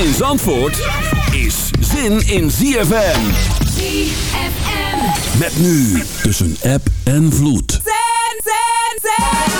in Zandvoort is zin in ZFM. ZFM. Met nu tussen app en vloed. Zen, zen, zen.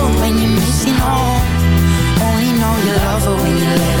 love when you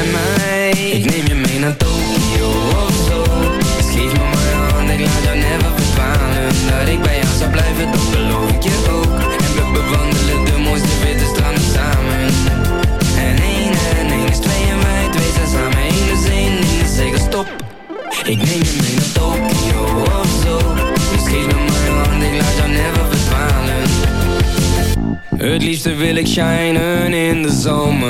Ik neem je mee naar Tokio of zo. Geef me mijn hand, ik laat jou never verdwalen. Dat ik bij jou zou blijven, dat beloof ik je ook. En we bewandelen de mooiste witte stranden samen. En één en één is twee en wij twee zijn samen Eén is één, dus één is zeker stop. Ik neem je mee naar Tokio of zo. Dus geef me mijn hand, ik laat jou never verdwalen. Het liefste wil ik shinen in de zomer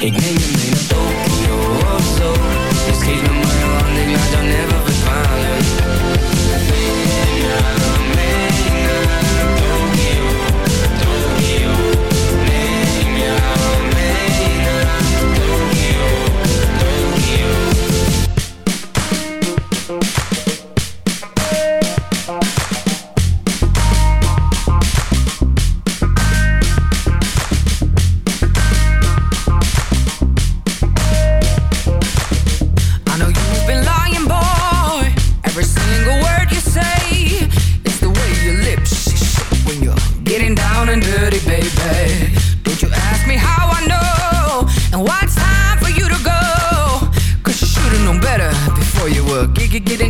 Ik neem je mee. get it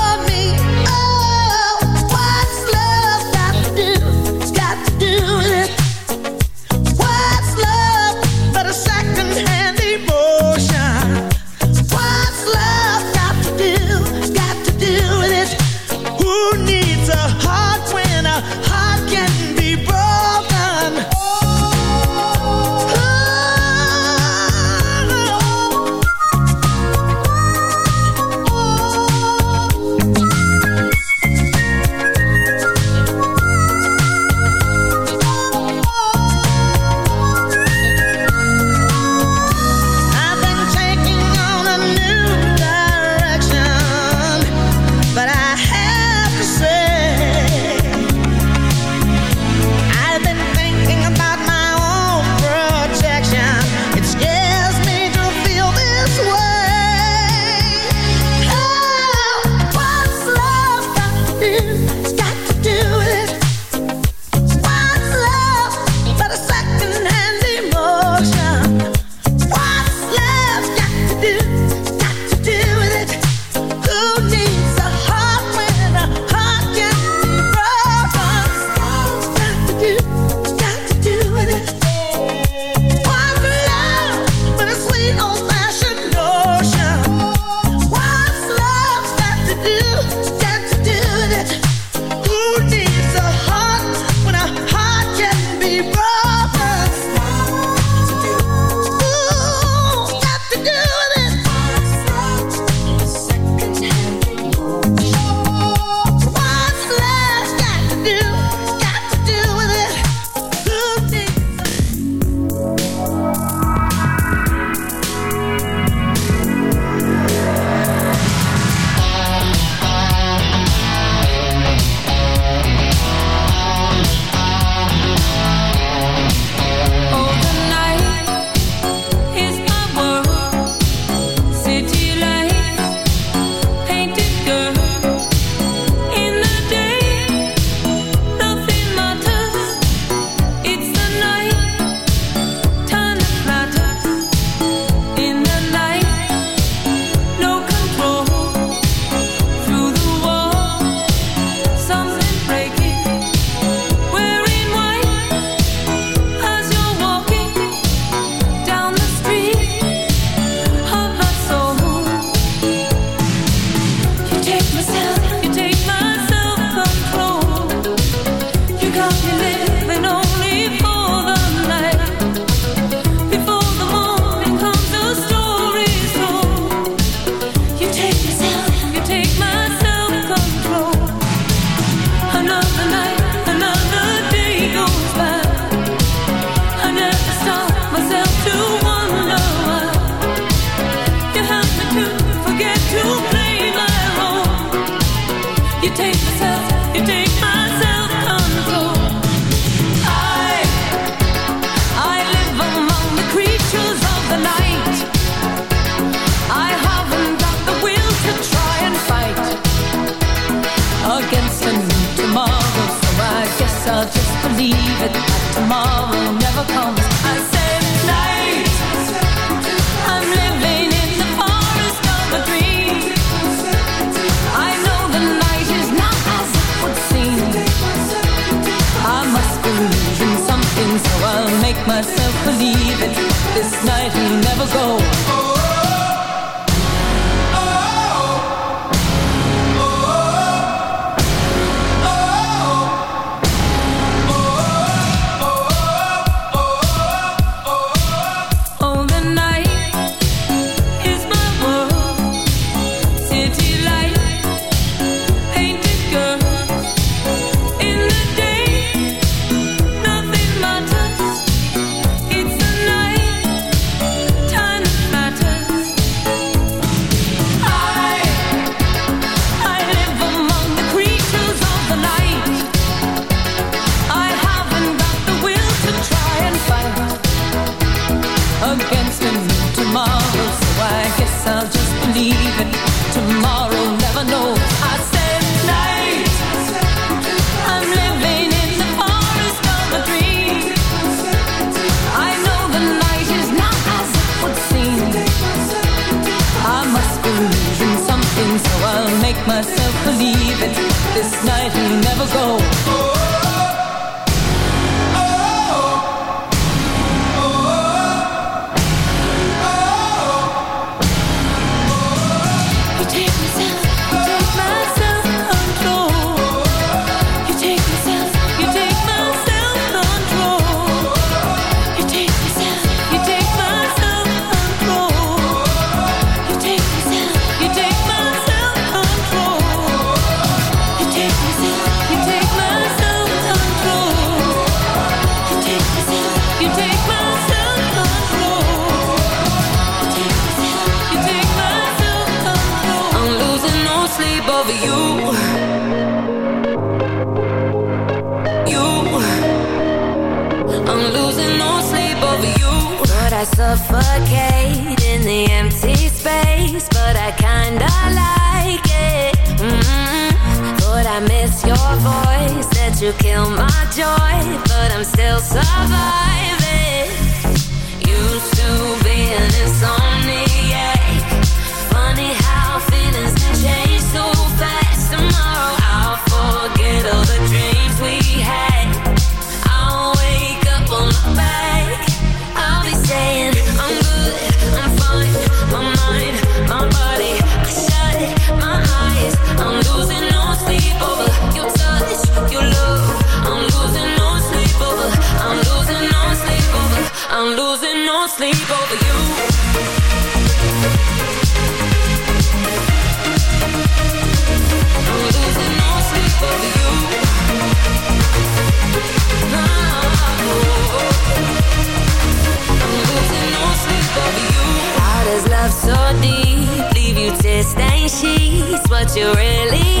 kill my joy, but I'm still surviving. Used to be being insomnia. you really